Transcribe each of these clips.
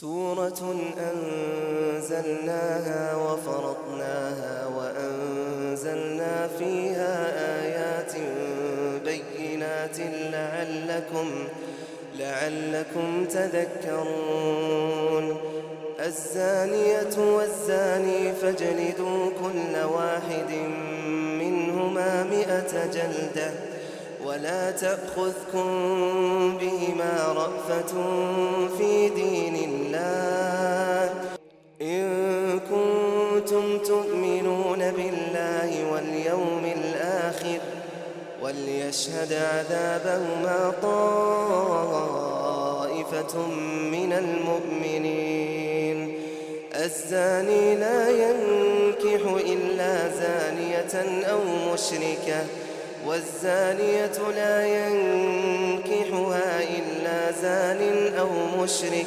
سورة أنزلناها وفرضناها وأنزلنا فيها آيات بينات لعلكم لعلكم تذكرون. الزانية والزاني فاجلدوا كل واحد منهما مئة جلدة ولا تأخذكم بهما رأفة في دين الله إن كنتم تؤمنون بالله واليوم الآخر وليشهد عذابهما طائفة من المؤمنين. الزاني لا ينكح إلا زانية أو مشركة والزانية لا ينكحها إلا زان أو مشرك.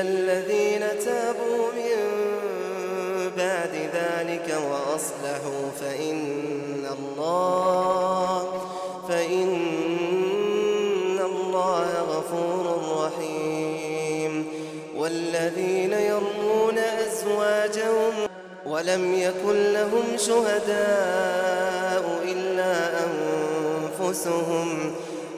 الذين تابوا من بعد ذلك وأصلحوا فإن الله فإن الله غفور رحيم. والذين يرمون أزواجهم ولم يكن لهم شهداء إلا أنفسهم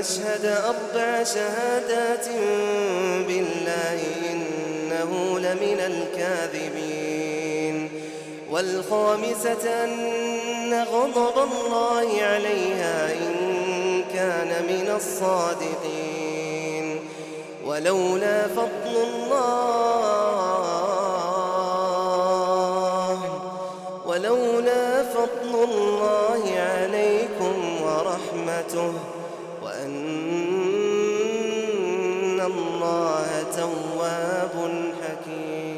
تشهد أربع شهادات بالله إنه لمن الكاذبين. والخامسة أن غضب الله عليها إن كان من الصادقين. ولولا فضل الله ولولا فضل الله عليكم ورحمته وأن الله تواب حكيم.